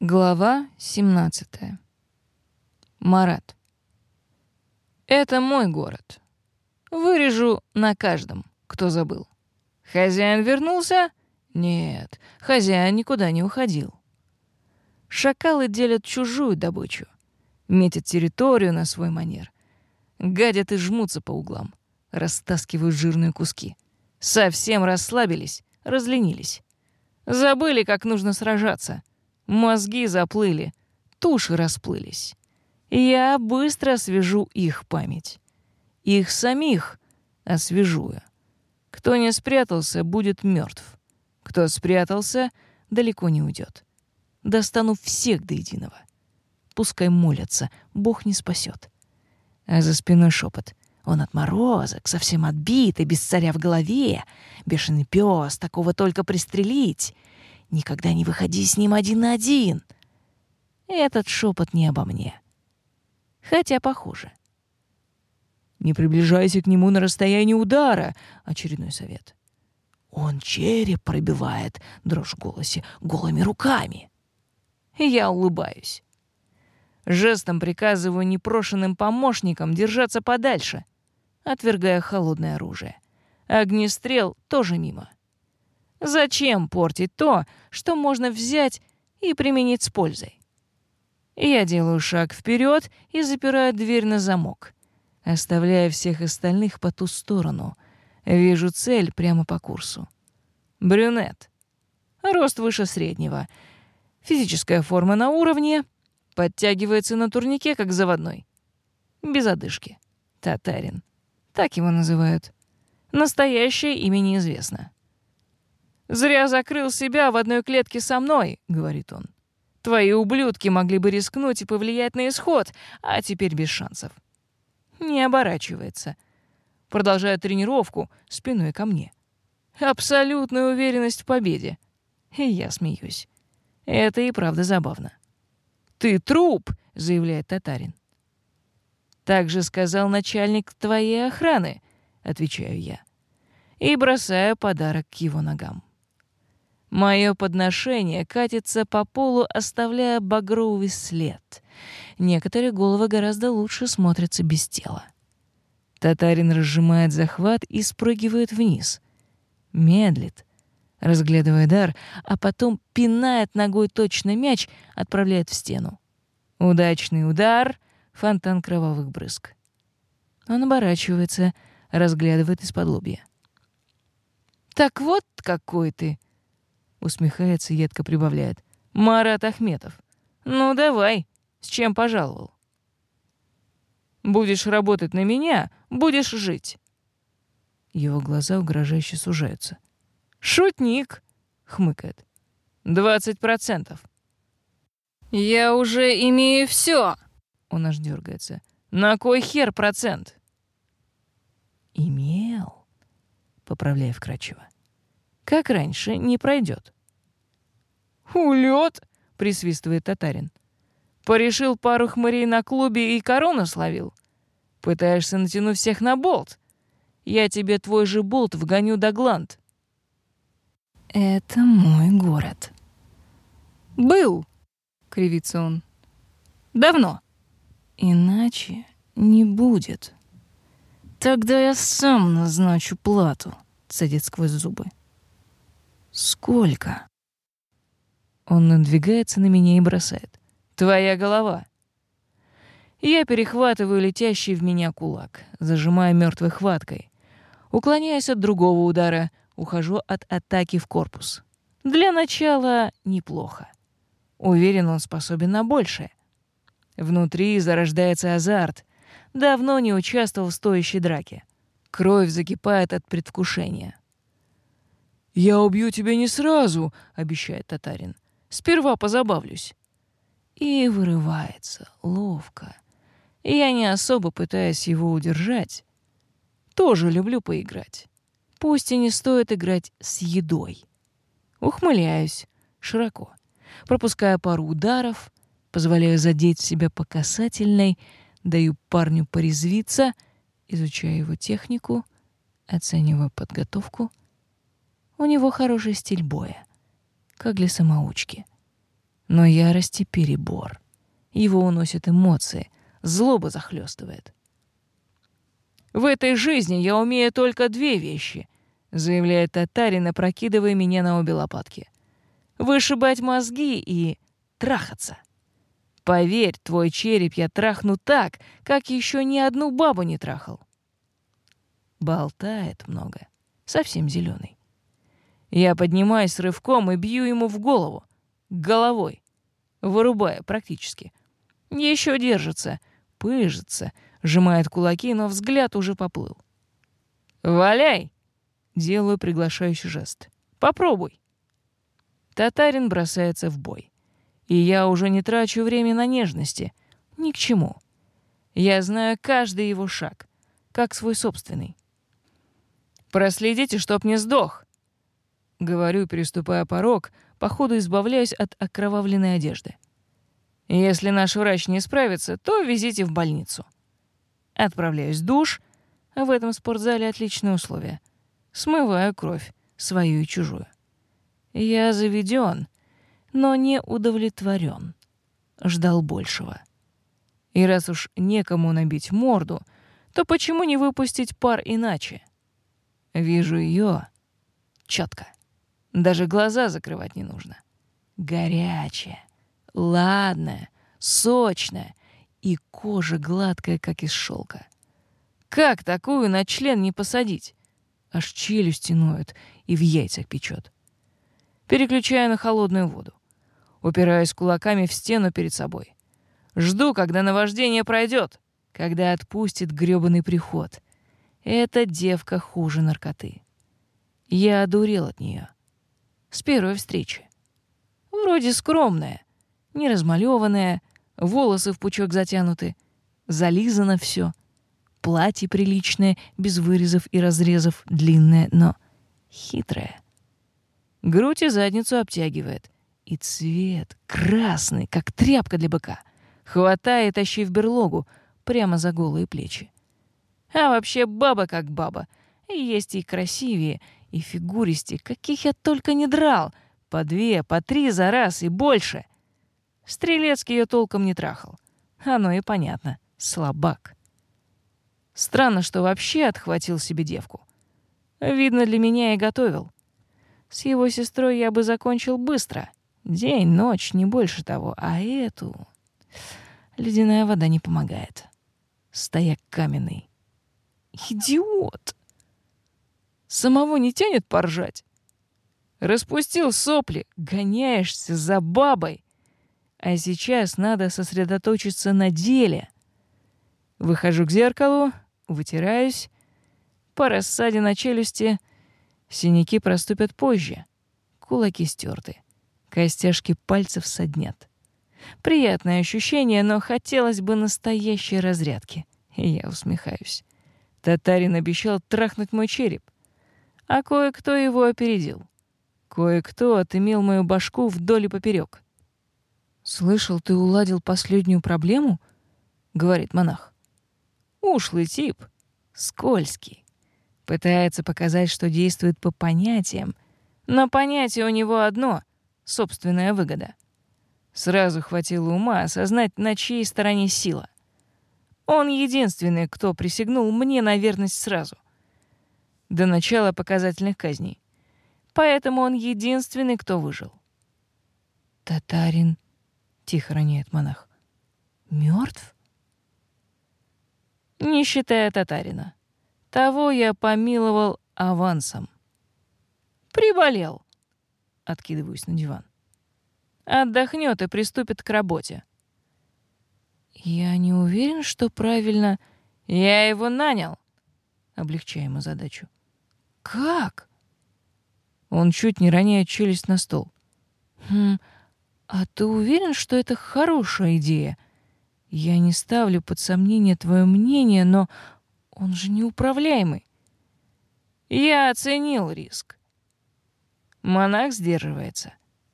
Глава 17. Марат. Это мой город. Вырежу на каждом, кто забыл. Хозяин вернулся? Нет, хозяин никуда не уходил. Шакалы делят чужую добычу, метят территорию на свой манер, гадят и жмутся по углам, растаскивают жирные куски. Совсем расслабились, разленились. Забыли, как нужно сражаться — Мозги заплыли, туши расплылись. Я быстро освежу их память. Их самих освежую. Кто не спрятался, будет мертв. Кто спрятался, далеко не уйдет. Достану всех до единого. Пускай молятся, Бог не спасет. А за спиной шепот. Он отморозок, совсем отбитый, без царя в голове. Бешеный пес, такого только пристрелить. Никогда не выходи с ним один на один. Этот шепот не обо мне. Хотя похоже. Не приближайся к нему на расстоянии удара, очередной совет. Он череп пробивает, дрожь в голосе, голыми руками. Я улыбаюсь. Жестом приказываю непрошенным помощникам держаться подальше, отвергая холодное оружие. Огнестрел тоже мимо. Зачем портить то, что можно взять и применить с пользой? Я делаю шаг вперед и запираю дверь на замок, оставляя всех остальных по ту сторону. Вижу цель прямо по курсу. Брюнет. Рост выше среднего. Физическая форма на уровне. Подтягивается на турнике, как заводной. Без одышки. Татарин. Так его называют. Настоящее имя неизвестно. «Зря закрыл себя в одной клетке со мной», — говорит он. «Твои ублюдки могли бы рискнуть и повлиять на исход, а теперь без шансов». Не оборачивается. Продолжает тренировку спиной ко мне. Абсолютная уверенность в победе. И я смеюсь. Это и правда забавно. «Ты труп!» — заявляет татарин. «Так же сказал начальник твоей охраны», — отвечаю я. И бросаю подарок к его ногам. Мое подношение катится по полу, оставляя багровый след. Некоторые головы гораздо лучше смотрятся без тела. Татарин разжимает захват и спрыгивает вниз. Медлит, разглядывая дар, а потом пинает ногой точно мяч, отправляет в стену. Удачный удар, фонтан кровавых брызг. Он оборачивается, разглядывает из-под лобья. «Так вот какой ты!» Усмехается, едко прибавляет. Марат Ахметов. Ну давай, с чем пожаловал? Будешь работать на меня, будешь жить. Его глаза угрожающе сужаются. Шутник, хмыкает. Двадцать процентов. Я уже имею все. Он аж дергается. На кой хер процент? Имел, поправляя вкрадчиво. Как раньше, не пройдет. «Улет!» — присвистывает татарин. «Порешил пару хмырей на клубе и корону словил? Пытаешься натянуть всех на болт? Я тебе твой же болт вгоню до гланд». «Это мой город». «Был!» — кривится он. «Давно». «Иначе не будет». «Тогда я сам назначу плату», — цедит сквозь зубы. «Сколько?» Он надвигается на меня и бросает. «Твоя голова!» Я перехватываю летящий в меня кулак, зажимая мертвой хваткой. Уклоняясь от другого удара, ухожу от атаки в корпус. Для начала неплохо. Уверен, он способен на большее. Внутри зарождается азарт. Давно не участвовал в стоящей драке. Кровь закипает от предвкушения. «Я убью тебя не сразу», — обещает татарин. Сперва позабавлюсь». И вырывается ловко. Я не особо пытаюсь его удержать. Тоже люблю поиграть. Пусть и не стоит играть с едой. Ухмыляюсь широко, пропуская пару ударов, позволяю задеть себя по касательной, даю парню порезвиться, изучаю его технику, оцениваю подготовку. У него хороший стиль боя как для самоучки. Но ярости перебор. Его уносят эмоции, злоба захлестывает. «В этой жизни я умею только две вещи», — заявляет татарин, опрокидывая меня на обе лопатки. «Вышибать мозги и трахаться. Поверь, твой череп я трахну так, как еще ни одну бабу не трахал». Болтает много, совсем зеленый. Я поднимаюсь рывком и бью ему в голову, головой, вырубая практически — еще держится, пыжится, сжимает кулаки, но взгляд уже поплыл. «Валяй!» — делаю приглашающий жест. «Попробуй!» Татарин бросается в бой. И я уже не трачу время на нежности. Ни к чему. Я знаю каждый его шаг, как свой собственный. «Проследите, чтоб не сдох!» Говорю, переступая порог, походу избавляюсь от окровавленной одежды. Если наш врач не справится, то везите в больницу. Отправляюсь в душ, а в этом спортзале отличные условия. Смываю кровь, свою и чужую. Я заведен, но не удовлетворен. Ждал большего. И раз уж некому набить морду, то почему не выпустить пар иначе? Вижу ее четко. Даже глаза закрывать не нужно. Горячая, ладная, сочная и кожа гладкая, как из шелка. Как такую на член не посадить? Аж челюсти ноют и в яйцах печет. Переключаю на холодную воду. Упираюсь кулаками в стену перед собой. Жду, когда наваждение пройдет, когда отпустит грёбаный приход. Эта девка хуже наркоты. Я одурел от нее. С первой встречи. Вроде скромная, не размалеванная, волосы в пучок затянуты, зализано все, платье приличное, без вырезов и разрезов, длинное, но хитрое. Грудь и задницу обтягивает. И цвет красный, как тряпка для быка. Хватай и тащи в берлогу, прямо за голые плечи. А вообще баба как баба. Есть и красивее, и фигуристее, каких я только не драл. По две, по три за раз и больше — Стрелецкий ее толком не трахал. Оно и понятно. Слабак. Странно, что вообще отхватил себе девку. Видно, для меня и готовил. С его сестрой я бы закончил быстро. День, ночь, не больше того. А эту... Ледяная вода не помогает. Стояк каменный. Идиот! Самого не тянет поржать? Распустил сопли, гоняешься за бабой. А сейчас надо сосредоточиться на деле. Выхожу к зеркалу, вытираюсь. По рассаде на челюсти синяки проступят позже. Кулаки стерты. Костяшки пальцев соднят. Приятное ощущение, но хотелось бы настоящей разрядки. Я усмехаюсь. Татарин обещал трахнуть мой череп. А кое-кто его опередил. Кое-кто отымел мою башку вдоль и поперек. «Слышал, ты уладил последнюю проблему?» — говорит монах. «Ушлый тип, скользкий. Пытается показать, что действует по понятиям, но понятие у него одно — собственная выгода. Сразу хватило ума осознать, на чьей стороне сила. Он единственный, кто присягнул мне на верность сразу. До начала показательных казней. Поэтому он единственный, кто выжил. Татарин — тихо роняет монах. Мертв? Не считая татарина. Того я помиловал авансом. Приболел. Откидываюсь на диван. Отдохнет и приступит к работе. Я не уверен, что правильно... Я его нанял. Облегчаем ему задачу. Как? Он чуть не роняет челюсть на стол. Хм, «А ты уверен, что это хорошая идея? Я не ставлю под сомнение твое мнение, но он же неуправляемый». «Я оценил риск». Монах сдерживается.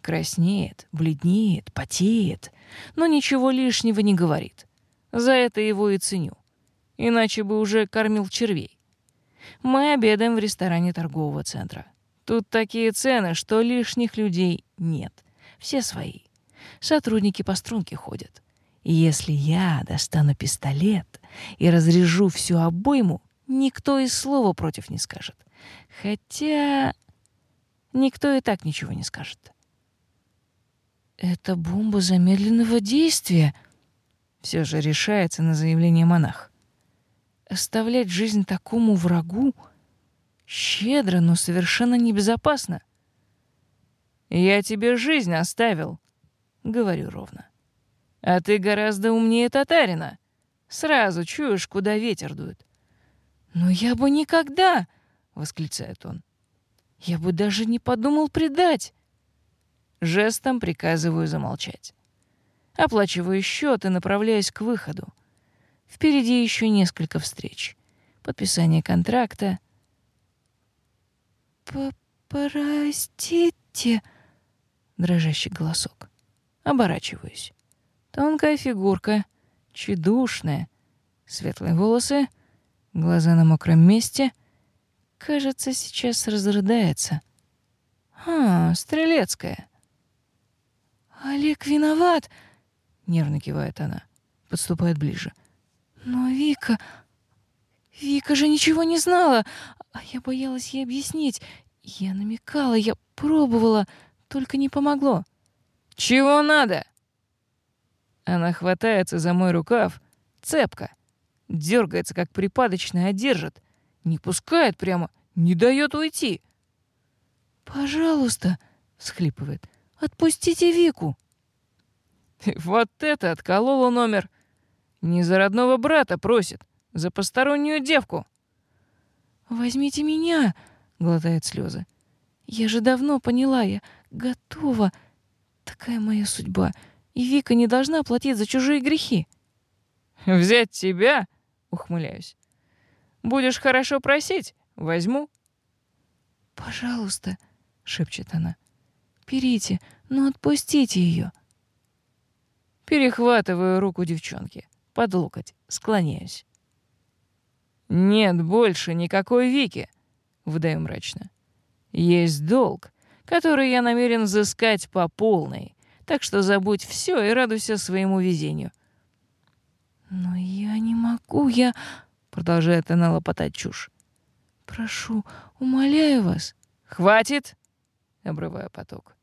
Краснеет, бледнеет, потеет, но ничего лишнего не говорит. За это его и ценю. Иначе бы уже кормил червей. Мы обедаем в ресторане торгового центра. Тут такие цены, что лишних людей нет. Все свои. Сотрудники по струнке ходят. Если я достану пистолет и разрежу всю обойму, никто и слова против не скажет. Хотя никто и так ничего не скажет. «Это бомба замедленного действия», — все же решается на заявление монах. «Оставлять жизнь такому врагу щедро, но совершенно небезопасно». «Я тебе жизнь оставил», — говорю ровно. «А ты гораздо умнее татарина. Сразу чуешь, куда ветер дует». «Но я бы никогда!» — восклицает он. «Я бы даже не подумал предать!» Жестом приказываю замолчать. Оплачиваю счет и направляюсь к выходу. Впереди еще несколько встреч. Подписание контракта. «Простите», — дрожащий голосок. Оборачиваюсь. Тонкая фигурка, чудушная, светлые волосы, глаза на мокром месте. Кажется, сейчас разрыдается. А, Стрелецкая. «Олег виноват!» — нервно кивает она. Подступает ближе. «Но Вика... Вика же ничего не знала, а я боялась ей объяснить. Я намекала, я пробовала, только не помогло». «Чего надо?» Она хватается за мой рукав, цепко, дергается, как припадочная, а держит. Не пускает прямо, не дает уйти. «Пожалуйста», — всхлипывает, — «отпустите Вику». Вот это отколола номер. Не за родного брата просит, за постороннюю девку. «Возьмите меня», — глотает слезы. «Я же давно поняла, я готова. Такая моя судьба, и Вика не должна платить за чужие грехи». «Взять тебя?» — ухмыляюсь. «Будешь хорошо просить, возьму». «Пожалуйста», — шепчет она. «Берите, но отпустите ее. Перехватываю руку девчонки, под локоть, склоняюсь. «Нет больше никакой Вики», — выдаю мрачно. «Есть долг, который я намерен взыскать по полной, так что забудь все и радуйся своему везению». «Но я не могу, я...» — продолжает она лопотать чушь. «Прошу, умоляю вас». «Хватит!» — обрываю поток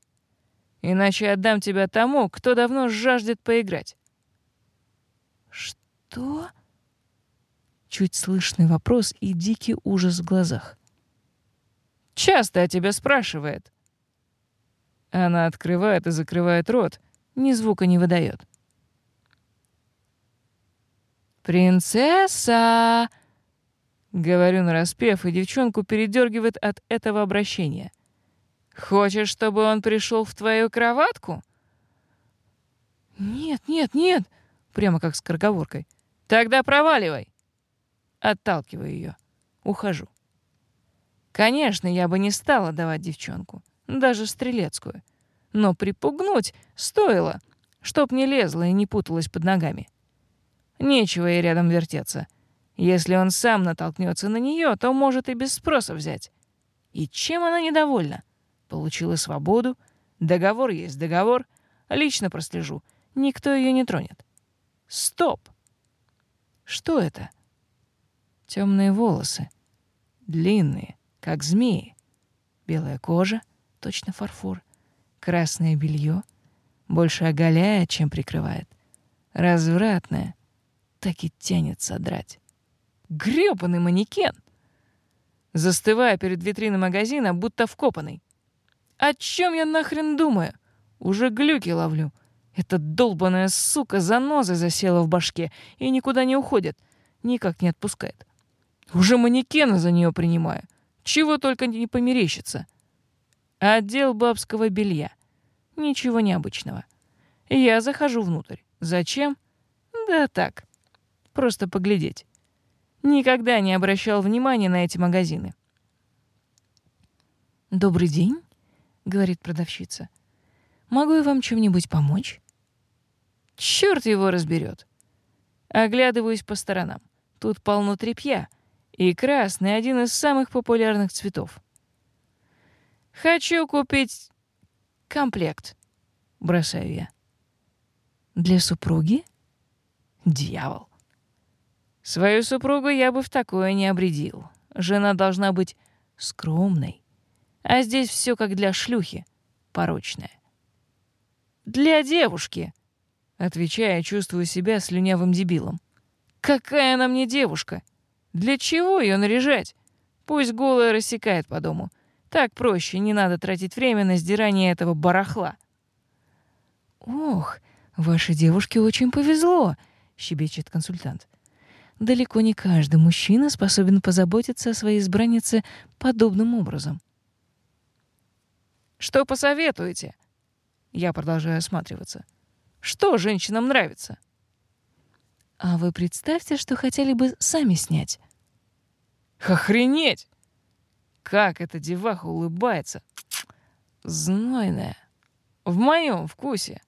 иначе отдам тебя тому, кто давно жаждет поиграть». «Что?» Чуть слышный вопрос и дикий ужас в глазах. «Часто о тебе спрашивает». Она открывает и закрывает рот, ни звука не выдает. «Принцесса!» Говорю нараспев, и девчонку передергивает от этого обращения. Хочешь, чтобы он пришел в твою кроватку? Нет, нет, нет, прямо как с скороговоркой. Тогда проваливай. Отталкиваю ее. Ухожу. Конечно, я бы не стала давать девчонку, даже стрелецкую. Но припугнуть стоило, чтоб не лезла и не путалась под ногами. Нечего ей рядом вертеться. Если он сам натолкнется на нее, то может и без спроса взять. И чем она недовольна? Получила свободу. Договор есть договор. Лично прослежу. Никто ее не тронет. Стоп! Что это? Темные волосы. Длинные, как змеи. Белая кожа, точно фарфор. Красное белье, больше оголяет, чем прикрывает. Развратное, так и тянет содрать. Грёбаный манекен! Застывая перед витриной магазина, будто вкопанный. О чем я нахрен думаю? Уже глюки ловлю. Эта долбаная сука заноза засела в башке и никуда не уходит. Никак не отпускает. Уже манекена за нее принимаю. Чего только не померещится. Отдел бабского белья. Ничего необычного. Я захожу внутрь. Зачем? Да так. Просто поглядеть. Никогда не обращал внимания на эти магазины. «Добрый день», говорит продавщица. Могу я вам чем-нибудь помочь? Черт его разберет. Оглядываюсь по сторонам. Тут полно тряпья, и красный — один из самых популярных цветов. Хочу купить комплект, бросаю я. Для супруги? Дьявол. Свою супругу я бы в такое не обредил. Жена должна быть скромной. А здесь все как для шлюхи, порочное. Для девушки, отвечая, чувствую себя слюнявым дебилом. Какая она мне девушка? Для чего ее наряжать? Пусть голая рассекает по дому. Так проще, не надо тратить время на сдирание этого барахла. Ох, вашей девушке очень повезло, щебечет консультант. Далеко не каждый мужчина способен позаботиться о своей избраннице подобным образом. Что посоветуете? Я продолжаю осматриваться. Что женщинам нравится? А вы представьте, что хотели бы сами снять. Охренеть! Как эта деваха улыбается. Знойная. В моем вкусе.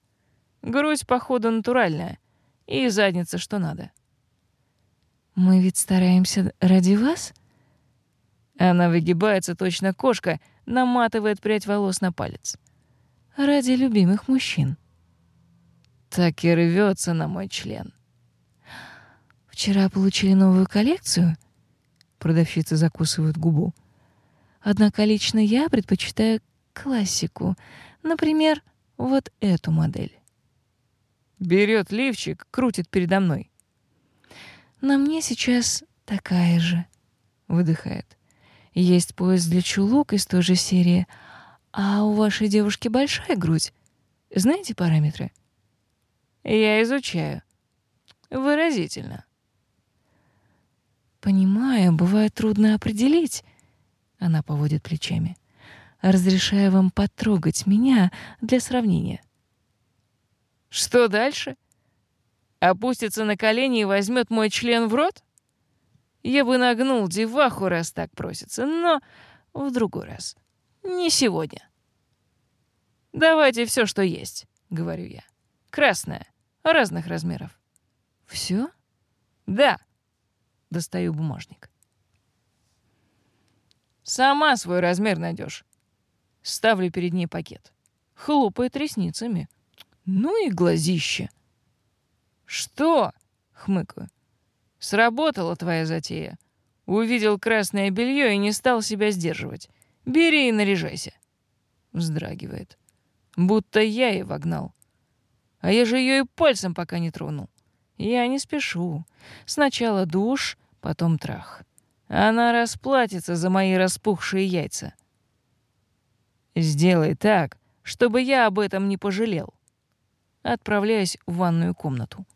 Грудь, походу, натуральная. И задница, что надо. Мы ведь стараемся ради вас? Она выгибается, точно кошка, наматывает прядь волос на палец. Ради любимых мужчин. Так и рвется на мой член. Вчера получили новую коллекцию? Продавщица закусывает губу. Однако лично я предпочитаю классику. Например, вот эту модель. Берет лифчик, крутит передо мной. На мне сейчас такая же. Выдыхает. Есть пояс для чулок из той же серии. А у вашей девушки большая грудь. Знаете параметры? Я изучаю. Выразительно. Понимаю, бывает трудно определить. Она поводит плечами. Разрешаю вам потрогать меня для сравнения. Что дальше? Опустится на колени и возьмет мой член в рот? Я бы нагнул деваху, раз так просится, но в другой раз. Не сегодня. Давайте все, что есть, говорю я. Красное, разных размеров. Все? Да. Достаю бумажник. Сама свой размер найдешь. Ставлю перед ней пакет. Хлопает ресницами. Ну и глазище. Что? Хмыкаю. Сработала твоя затея. Увидел красное белье и не стал себя сдерживать. Бери и наряжайся. Вздрагивает. Будто я ее вогнал. А я же ее и пальцем пока не тронул. Я не спешу. Сначала душ, потом трах. Она расплатится за мои распухшие яйца. Сделай так, чтобы я об этом не пожалел. Отправляюсь в ванную комнату.